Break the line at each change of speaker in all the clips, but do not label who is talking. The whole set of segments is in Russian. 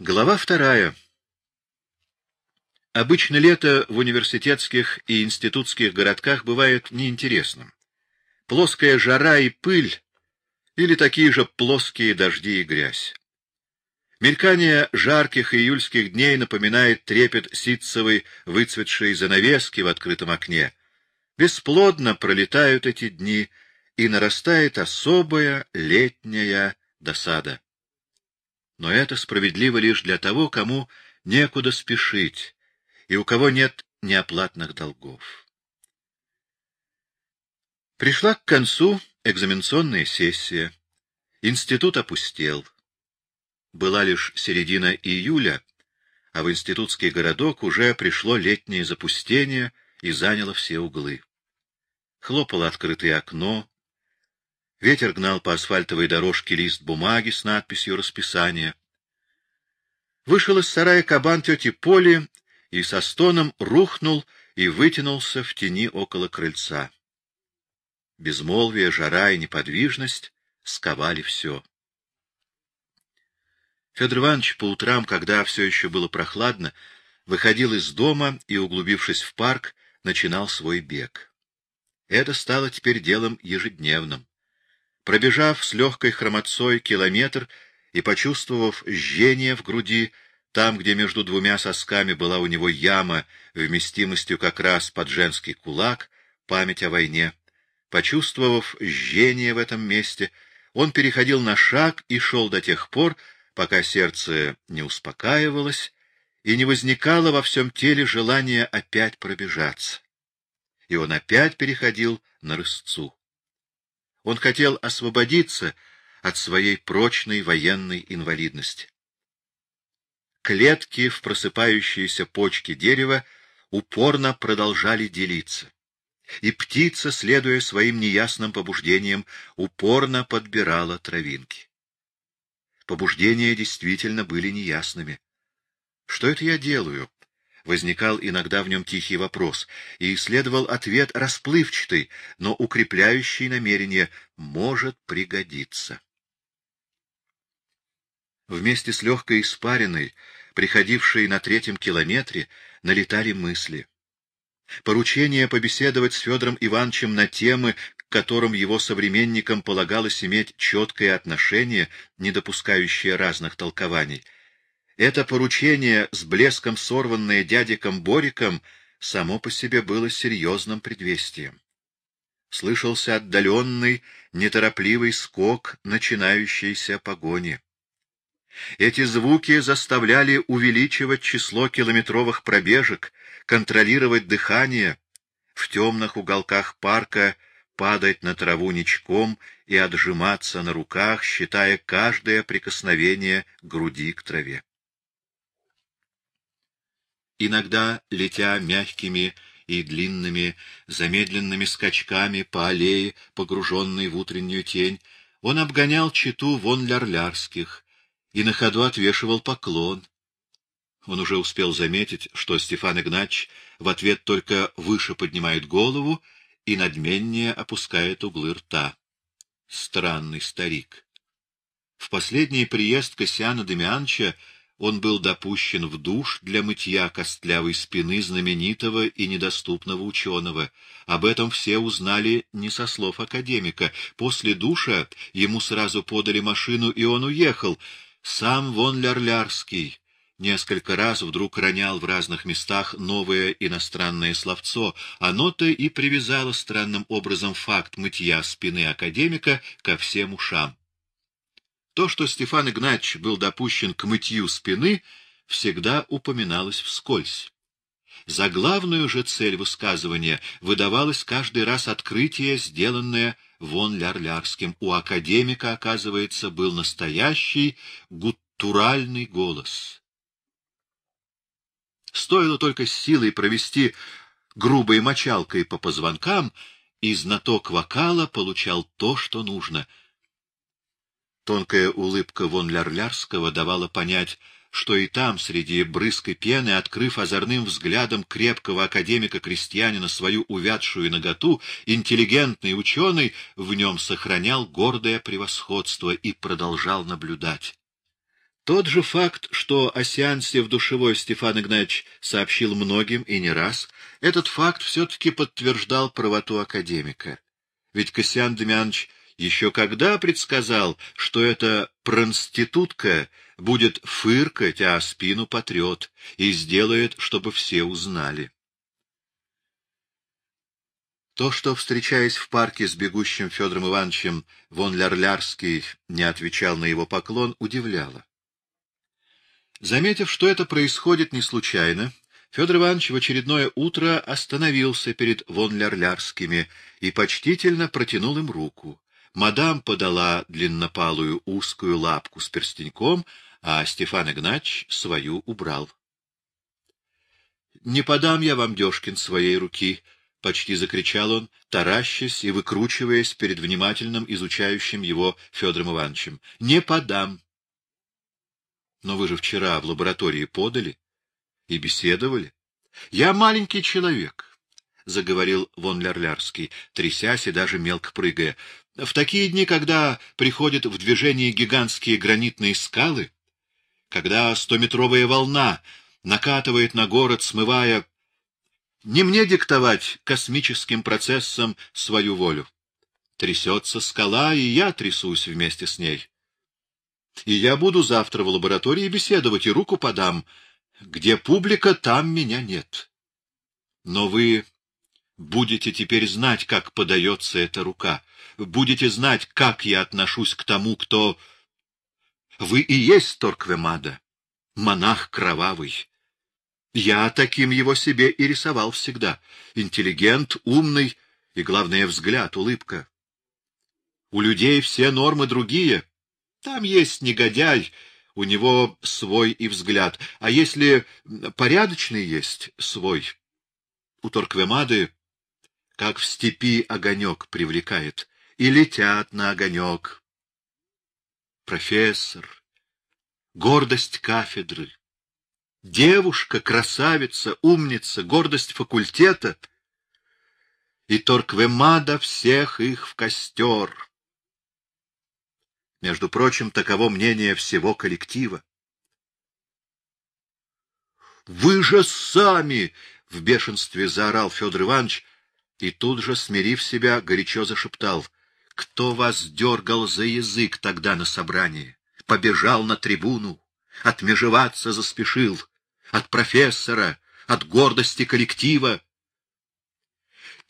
Глава вторая. Обычно лето в университетских и институтских городках бывает неинтересным. Плоская жара и пыль или такие же плоские дожди и грязь. Мелькание жарких июльских дней напоминает трепет ситцевой выцветшей занавески в открытом окне. Бесплодно пролетают эти дни, и нарастает особая летняя досада. Но это справедливо лишь для того, кому некуда спешить, и у кого нет неоплатных долгов. Пришла к концу экзаменационная сессия. Институт опустел. Была лишь середина июля, а в институтский городок уже пришло летнее запустение и заняло все углы. Хлопало открытое окно, ветер гнал по асфальтовой дорожке лист бумаги с надписью «Расписание». Вышел из сарая кабан тети Поли и со стоном рухнул и вытянулся в тени около крыльца. Безмолвие, жара и неподвижность сковали все. Федор Иванович по утрам, когда все еще было прохладно, выходил из дома и, углубившись в парк, начинал свой бег. Это стало теперь делом ежедневным. Пробежав с легкой хромотцой километр и почувствовав жжение в груди, там, где между двумя сосками была у него яма вместимостью как раз под женский кулак, память о войне, Почувствовав жжение в этом месте, он переходил на шаг и шел до тех пор, пока сердце не успокаивалось и не возникало во всем теле желания опять пробежаться. И он опять переходил на рысцу. Он хотел освободиться от своей прочной военной инвалидности. Клетки в просыпающиеся почки дерева упорно продолжали делиться и птица, следуя своим неясным побуждениям, упорно подбирала травинки. Побуждения действительно были неясными. «Что это я делаю?» Возникал иногда в нем тихий вопрос, и следовал ответ расплывчатый, но укрепляющий намерение «может пригодиться». Вместе с легкой испариной, приходившей на третьем километре, налетали мысли — Поручение побеседовать с Федором Ивановичем на темы, к которым его современникам полагалось иметь четкое отношение, не допускающее разных толкований. Это поручение, с блеском сорванное дядиком Бориком, само по себе было серьезным предвестием. Слышался отдаленный, неторопливый скок начинающейся погони. Эти звуки заставляли увеличивать число километровых пробежек, контролировать дыхание, в темных уголках парка падать на траву ничком и отжиматься на руках, считая каждое прикосновение груди к траве. Иногда, летя мягкими и длинными, замедленными скачками по аллее, погруженной в утреннюю тень, он обгонял читу вон лярлярских, и на ходу отвешивал поклон. Он уже успел заметить, что Стефан Игнач в ответ только выше поднимает голову и надменнее опускает углы рта. Странный старик. В последний приезд Кассиана Демианча он был допущен в душ для мытья костлявой спины знаменитого и недоступного ученого. Об этом все узнали не со слов академика. После душа ему сразу подали машину, и он уехал — сам вон Лярлярский несколько раз вдруг ронял в разных местах новое иностранное словцо. Оно-то и привязало странным образом факт мытья спины академика ко всем ушам. То, что Стефан Игнатьевич был допущен к мытью спины, всегда упоминалось вскользь. За главную же цель высказывания выдавалось каждый раз открытие, сделанное вон Лярлярским. У академика, оказывается, был настоящий гуттуральный голос. Стоило только с силой провести грубой мочалкой по позвонкам, и знаток вокала получал то, что нужно. Тонкая улыбка вон Лярлярского давала понять, что и там, среди брызг и пены, открыв озорным взглядом крепкого академика-крестьянина свою увядшую наготу, интеллигентный ученый в нем сохранял гордое превосходство и продолжал наблюдать. Тот же факт, что о сеансе в душевой Стефан Игнатьевич сообщил многим и не раз, этот факт все-таки подтверждал правоту академика. Ведь Кассиан Демьянович еще когда предсказал, что эта проститутка будет фыркать, а спину потрет, и сделает, чтобы все узнали. То, что, встречаясь в парке с бегущим Федором Ивановичем, вон Лярлярский не отвечал на его поклон, удивляло. Заметив, что это происходит не случайно, Федор Иванович в очередное утро остановился перед вон Лярлярскими и почтительно протянул им руку. Мадам подала длиннопалую узкую лапку с перстеньком, а Стефан Игнач свою убрал. — Не подам я вам, Дёшкин, своей руки, — почти закричал он, таращась и выкручиваясь перед внимательным изучающим его Федором Ивановичем. — Не подам. — Но вы же вчера в лаборатории подали и беседовали. — Я маленький человек, — заговорил вон Лярлярский, трясясь и даже мелко прыгая. В такие дни, когда приходят в движение гигантские гранитные скалы, когда стометровая волна накатывает на город, смывая... Не мне диктовать космическим процессом свою волю. Трясется скала, и я трясусь вместе с ней. И я буду завтра в лаборатории беседовать и руку подам. Где публика, там меня нет. Но вы будете теперь знать, как подается эта рука. Будете знать, как я отношусь к тому, кто... Вы и есть Торквемада, монах кровавый. Я таким его себе и рисовал всегда. Интеллигент, умный и, главное, взгляд, улыбка. У людей все нормы другие. Там есть негодяй, у него свой и взгляд. А если порядочный есть свой, у Торквемады как в степи огонек привлекает, и летят на огонек. Профессор, гордость кафедры, девушка, красавица, умница, гордость факультета, и Торквемада всех их в костер. Между прочим, таково мнение всего коллектива. «Вы же сами!» — в бешенстве заорал Федор Иванович, и тут же, смирив себя, горячо зашептал. «Кто вас дергал за язык тогда на собрании? Побежал на трибуну, отмежеваться заспешил. От профессора, от гордости коллектива.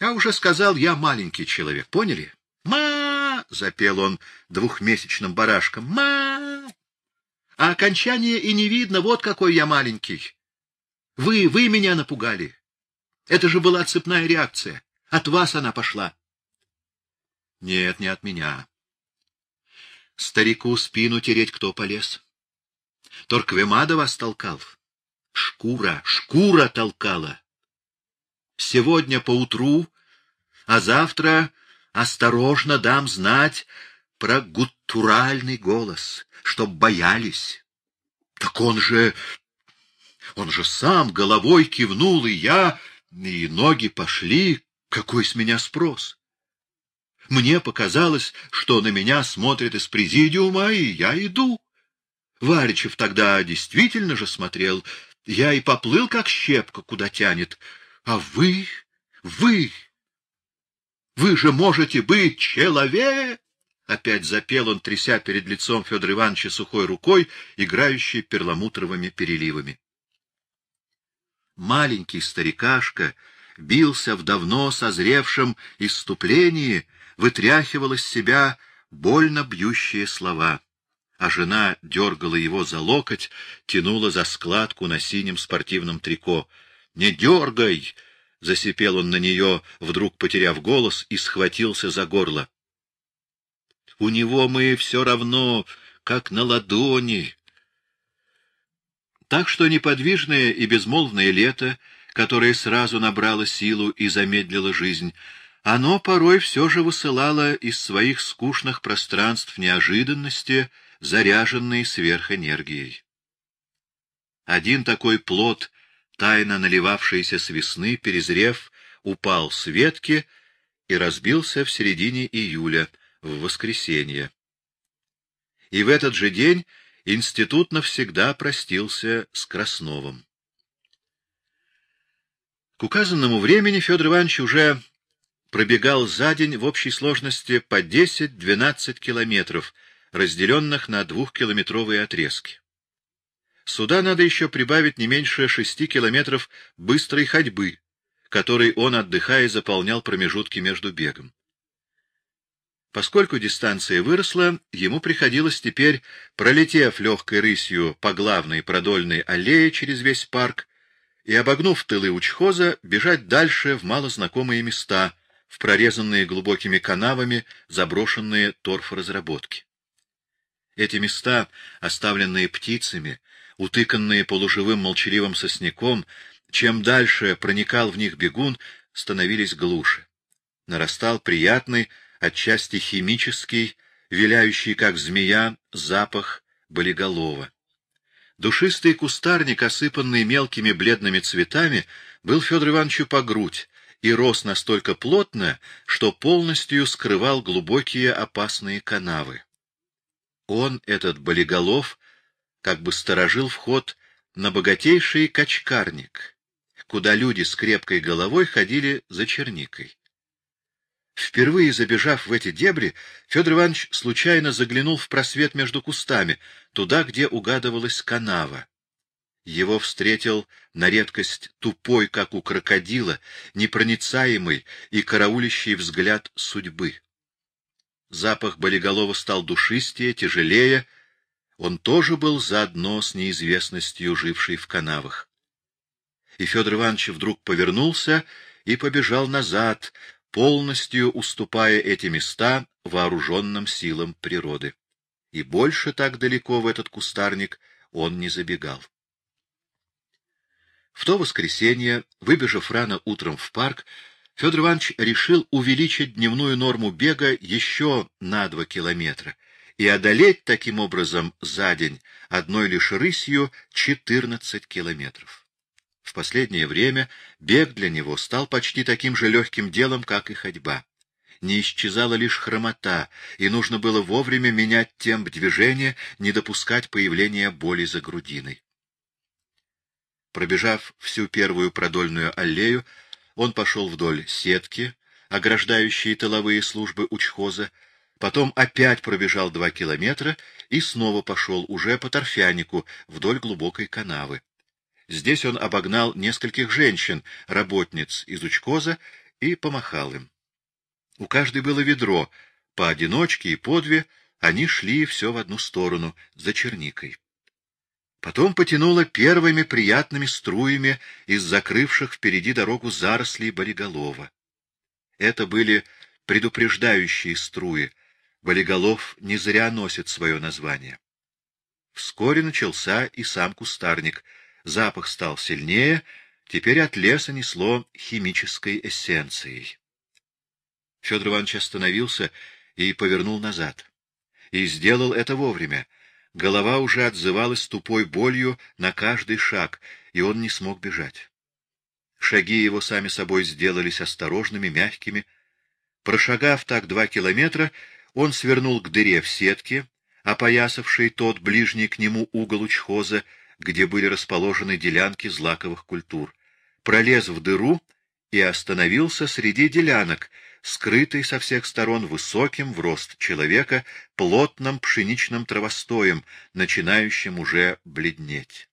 Я уже сказал, я маленький человек, поняли? «Ма!» — запел он двухмесячным барашком. «Ма!» А окончание и не видно, вот какой я маленький. Вы, вы меня напугали. Это же была цепная реакция. От вас она пошла. Нет, не от меня. Старику спину тереть кто полез? Торквемада вас толкал. Шкура, шкура толкала. Сегодня поутру, а завтра осторожно дам знать про гуттуральный голос, чтоб боялись. Так он же... Он же сам головой кивнул, и я... И ноги пошли, какой с меня спрос? Мне показалось, что на меня смотрят из президиума, и я иду. Варичев тогда действительно же смотрел. Я и поплыл, как щепка, куда тянет. А вы, вы, вы же можете быть человек! Опять запел он, тряся перед лицом Федора Ивановича сухой рукой, играющей перламутровыми переливами. Маленький старикашка бился в давно созревшем иступлении, вытряхивал из себя больно бьющие слова. А жена дергала его за локоть, тянула за складку на синем спортивном трико. — Не дергай! — засипел он на нее, вдруг потеряв голос, и схватился за горло. — У него мы все равно, как на ладони. Так что неподвижное и безмолвное лето которое сразу набрало силу и замедлило жизнь, оно порой все же высылало из своих скучных пространств неожиданности, заряженные сверхэнергией. Один такой плод, тайно наливавшийся с весны, перезрев, упал с ветки и разбился в середине июля, в воскресенье. И в этот же день институт навсегда простился с Красновым. К указанному времени Федор Иванович уже пробегал за день в общей сложности по 10-12 километров, разделенных на двухкилометровые отрезки. Сюда надо еще прибавить не меньше шести километров быстрой ходьбы, которой он, отдыхая, заполнял промежутки между бегом. Поскольку дистанция выросла, ему приходилось теперь, пролетев легкой рысью по главной продольной аллее через весь парк и, обогнув тылы учхоза, бежать дальше в малознакомые места, в прорезанные глубокими канавами заброшенные торфоразработки. Эти места, оставленные птицами, утыканные полуживым молчаливым сосняком, чем дальше проникал в них бегун, становились глуше. Нарастал приятный, отчасти химический, виляющий, как змея, запах болиголова. Душистый кустарник, осыпанный мелкими бледными цветами, был Федор Ивановичу по грудь и рос настолько плотно, что полностью скрывал глубокие опасные канавы. Он, этот болиголов, как бы сторожил вход на богатейший качкарник, куда люди с крепкой головой ходили за черникой. Впервые забежав в эти дебри, Федор Иванович случайно заглянул в просвет между кустами, туда, где угадывалась канава. Его встретил на редкость тупой, как у крокодила, непроницаемый и караулищий взгляд судьбы. Запах болиголова стал душистее, тяжелее. Он тоже был заодно с неизвестностью, жившей в канавах. И Федор Иванович вдруг повернулся и побежал назад, полностью уступая эти места вооруженным силам природы. И больше так далеко в этот кустарник он не забегал. В то воскресенье, выбежав рано утром в парк, Федор Иванович решил увеличить дневную норму бега еще на два километра и одолеть таким образом за день одной лишь рысью 14 километров. В последнее время бег для него стал почти таким же легким делом, как и ходьба. Не исчезала лишь хромота, и нужно было вовремя менять темп движения, не допускать появления боли за грудиной. Пробежав всю первую продольную аллею, он пошел вдоль сетки, ограждающей тыловые службы учхоза, потом опять пробежал два километра и снова пошел уже по торфянику вдоль глубокой канавы. Здесь он обогнал нескольких женщин, работниц из учкоза, и помахал им. У каждой было ведро, поодиночке и по две, они шли все в одну сторону, за черникой. Потом потянуло первыми приятными струями из закрывших впереди дорогу зарослей болиголова. Это были предупреждающие струи. Болиголов не зря носит свое название. Вскоре начался и сам кустарник — Запах стал сильнее, теперь от леса несло химической эссенцией. Федор Иванович остановился и повернул назад. И сделал это вовремя. Голова уже отзывалась тупой болью на каждый шаг, и он не смог бежать. Шаги его сами собой сделались осторожными, мягкими. Прошагав так два километра, он свернул к дыре в сетке, опоясавшей тот ближний к нему угол учхоза, где были расположены делянки злаковых культур, пролез в дыру и остановился среди делянок, скрытый со всех сторон высоким в рост человека плотным пшеничным травостоем, начинающим уже бледнеть.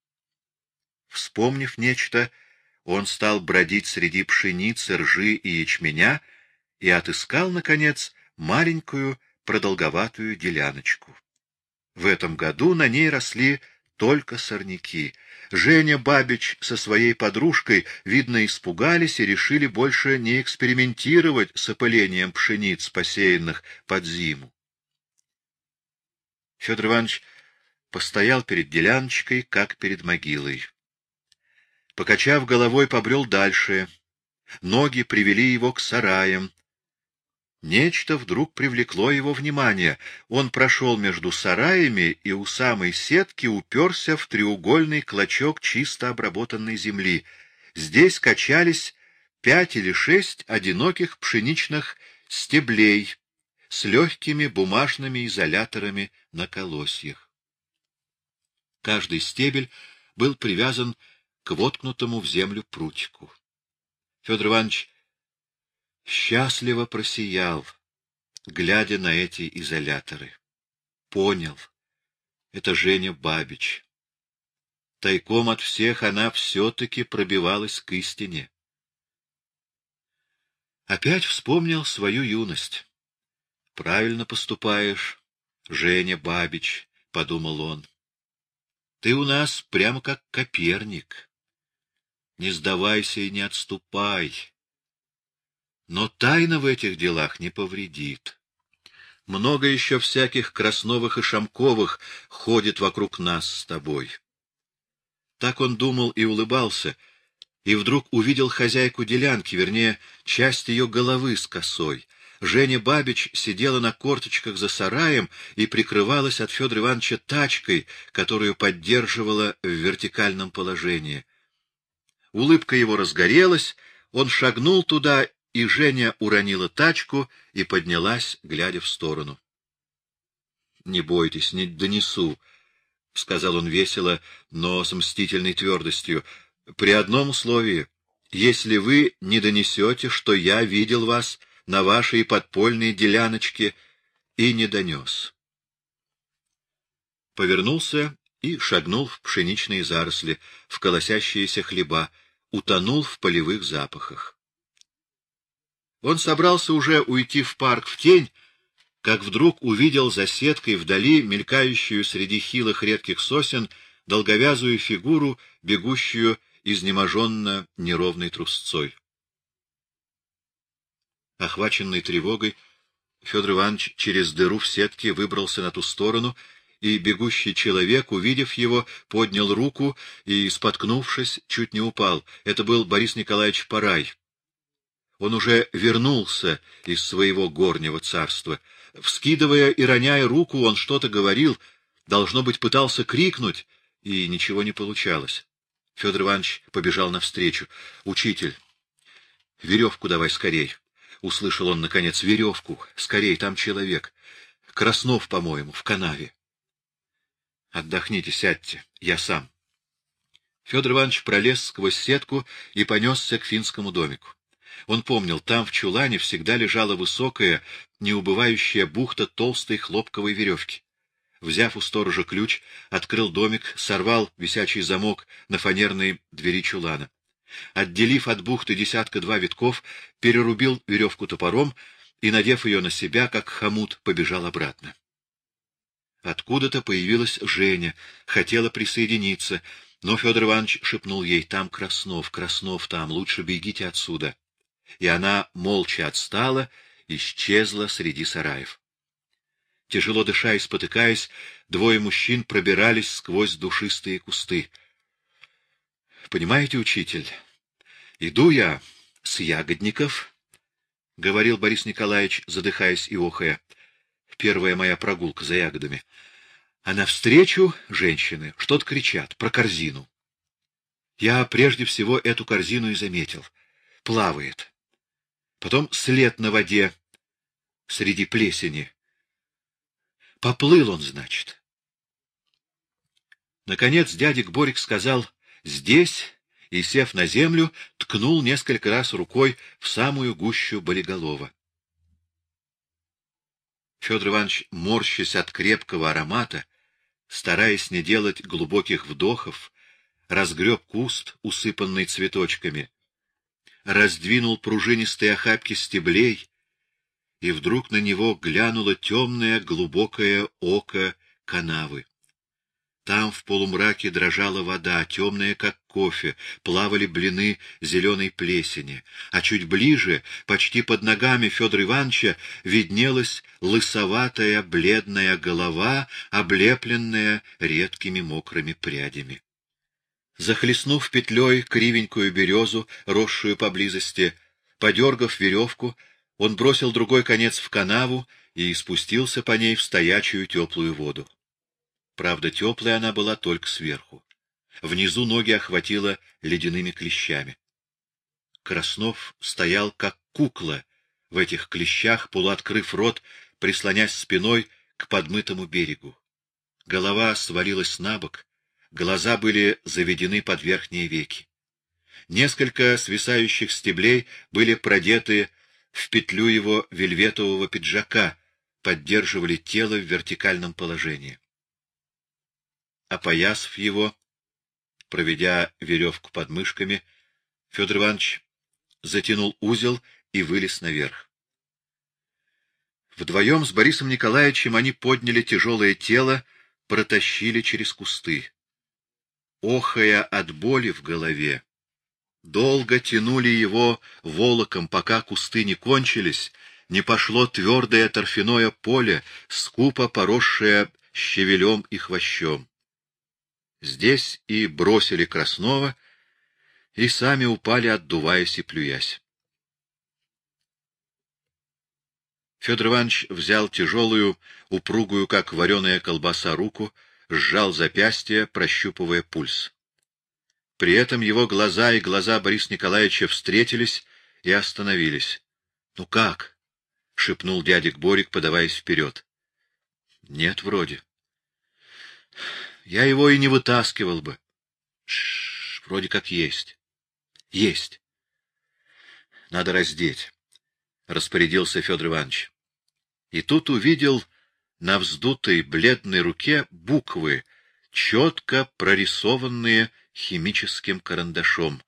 Вспомнив нечто, он стал бродить среди пшеницы, ржи и ячменя и отыскал, наконец, маленькую продолговатую деляночку. В этом году на ней росли только сорняки. Женя Бабич со своей подружкой, видно, испугались и решили больше не экспериментировать с опылением пшениц, посеянных под зиму. Федор Иванович постоял перед деляночкой, как перед могилой. Покачав головой, побрел дальше. Ноги привели его к сараям, Нечто вдруг привлекло его внимание. Он прошел между сараями и у самой сетки уперся в треугольный клочок чисто обработанной земли. Здесь качались пять или шесть одиноких пшеничных стеблей с легкими бумажными изоляторами на колосьях. Каждый стебель был привязан к воткнутому в землю прутику. Федор Иванович счастливо просиял, глядя на эти изоляторы. Понял. Это Женя Бабич. Тайком от всех она все-таки пробивалась к истине. Опять вспомнил свою юность. Правильно поступаешь, Женя Бабич, — подумал он. Ты у нас прямо как Коперник. Не сдавайся и не отступай. Но тайна в этих делах не повредит. Много еще всяких Красновых и Шамковых ходит вокруг нас с тобой. Так он думал и улыбался, и вдруг увидел хозяйку делянки, вернее, часть ее головы с косой. Женя Бабич сидела на корточках за сараем и прикрывалась от Федора Ивановича тачкой, которую поддерживала в вертикальном положении. Улыбка его разгорелась, он шагнул туда, и Женя уронила тачку и поднялась, глядя в сторону. — Не бойтесь, не донесу, — сказал он весело, но с мстительной твердостью, — при одном условии, если вы не донесете, что я видел вас на вашей подпольной деляночке, и не донес. Повернулся и шагнул в пшеничные заросли, в колосящиеся хлеба, утонул в полевых запахах. Он собрался уже уйти в парк в тень, как вдруг увидел за сеткой вдали мелькающую среди хилых редких сосен долговязую фигуру, бегущую изнеможенно неровной трусцой. Охваченный тревогой, Федор Иванович через дыру в сетке выбрался на ту сторону и бегущий человек, увидев его, поднял руку и, споткнувшись, чуть не упал. Это был Борис Николаевич Парай. Он уже вернулся из своего горнего царства. Вскидывая и роняя руку, он что-то говорил, должно быть, пытался крикнуть, и ничего не получалось. Федор Иванович побежал навстречу. — Учитель, веревку давай скорей. Услышал он, наконец, веревку. Скорей, там человек. Краснов, по-моему, в канаве. Отдохните, сядьте, я сам. Федор Иванович пролез сквозь сетку и понесся к финскому домику. Он помнил, там в чулане всегда лежала высокая, неубывающая бухта толстой хлопковой веревки. Взяв у сторожа ключ, открыл домик, сорвал висячий замок на фанерной двери чулана. Отделив от бухты десятка-два витков, перерубил веревку топором и, надев ее на себя, как хомут, побежал обратно. Откуда-то появилась Женя, хотела присоединиться, но Федор Иванович шепнул ей, там Краснов, Краснов там, лучше бегите отсюда. И она молча отстала, исчезла среди сараев. Тяжело дыша и спотыкаясь, двое мужчин пробирались сквозь душистые кусты. — Понимаете, учитель, иду я с ягодников, — говорил Борис Николаевич, задыхаясь и охая, первая моя прогулка за ягодами. А навстречу женщины что-то кричат про корзину. Я прежде всего эту корзину и заметил. Плавает. Потом след на воде среди плесени. Поплыл он, значит. Наконец дядик Борик сказал «здесь» и, сев на землю, ткнул несколько раз рукой в самую гущу болиголова. Федор Иванович, морщась от крепкого аромата, стараясь не делать глубоких вдохов, разгреб куст, усыпанный цветочками, раздвинул пружинистые охапки стеблей, и вдруг на него глянуло темное глубокое око канавы. Там в полумраке дрожала вода, темная, как кофе, плавали блины зеленой плесени, а чуть ближе, почти под ногами Федора Ивановича, виднелась лысоватая бледная голова, облепленная редкими мокрыми прядями. Захлестнув петлей кривенькую березу, росшую поблизости, подергав веревку, он бросил другой конец в канаву и спустился по ней в стоячую теплую воду. Правда, теплая она была только сверху. Внизу ноги охватило ледяными клещами. Краснов стоял как кукла в этих клещах, полуоткрыв рот, прислонясь спиной к подмытому берегу. Голова свалилась на бок, Глаза были заведены под верхние веки. Несколько свисающих стеблей были продеты в петлю его вельветового пиджака, поддерживали тело в вертикальном положении. Опоясав его, проведя веревку под мышками, Федор Иванович затянул узел и вылез наверх. Вдвоем с Борисом Николаевичем они подняли тяжелое тело, протащили через кусты. Охая от боли в голове, долго тянули его волоком, пока кусты не кончились, не пошло твердое торфяное поле, скупо поросшее щавелем и хвощом. Здесь и бросили Краснова, и сами упали, отдуваясь и плюясь. Федор Иванович взял тяжелую, упругую, как вареная колбаса, руку, сжал запястье, прощупывая пульс. При этом его глаза и глаза Бориса Николаевича встретились и остановились. — Ну как? — шепнул дядик Борик, подаваясь вперед. — Нет, вроде. — Я его и не вытаскивал бы. Вроде как есть. — Есть. — Надо раздеть, — распорядился Федор Иванович и тут увидел на вздутой бледной руке буквы, четко прорисованные химическим карандашом.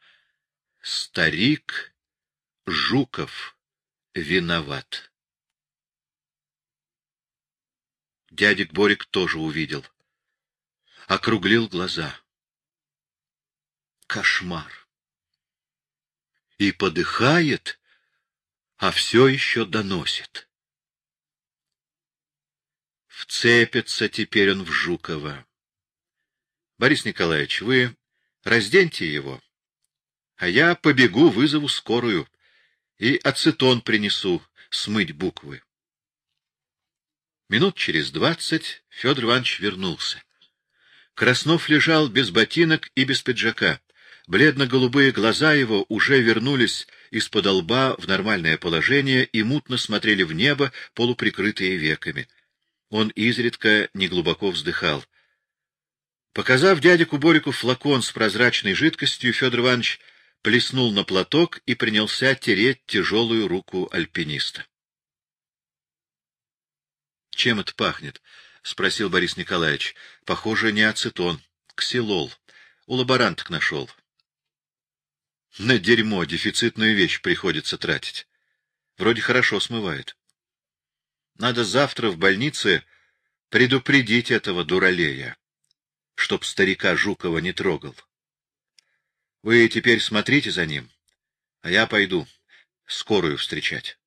Старик Жуков виноват. Дядик Борик тоже увидел. Округлил глаза. Кошмар. И подыхает, а все еще доносит. Вцепится теперь он в Жукова. Борис Николаевич, вы разденьте его, а я побегу, вызову скорую и ацетон принесу смыть буквы. Минут через двадцать Федор Иванович вернулся. Краснов лежал без ботинок и без пиджака. Бледно-голубые глаза его уже вернулись из-под лба в нормальное положение и мутно смотрели в небо, полуприкрытые веками. Он изредка неглубоко вздыхал. Показав дядику Борику флакон с прозрачной жидкостью, Федор Иванович плеснул на платок и принялся тереть тяжелую руку альпиниста. — Чем это пахнет? — спросил Борис Николаевич. — Похоже, не ацетон. Ксилол. У лаборанток нашел. На дерьмо дефицитную вещь приходится тратить. Вроде хорошо смывает. Надо завтра в больнице предупредить этого дуралея, чтоб старика Жукова не трогал. Вы теперь смотрите за ним, а я пойду скорую встречать.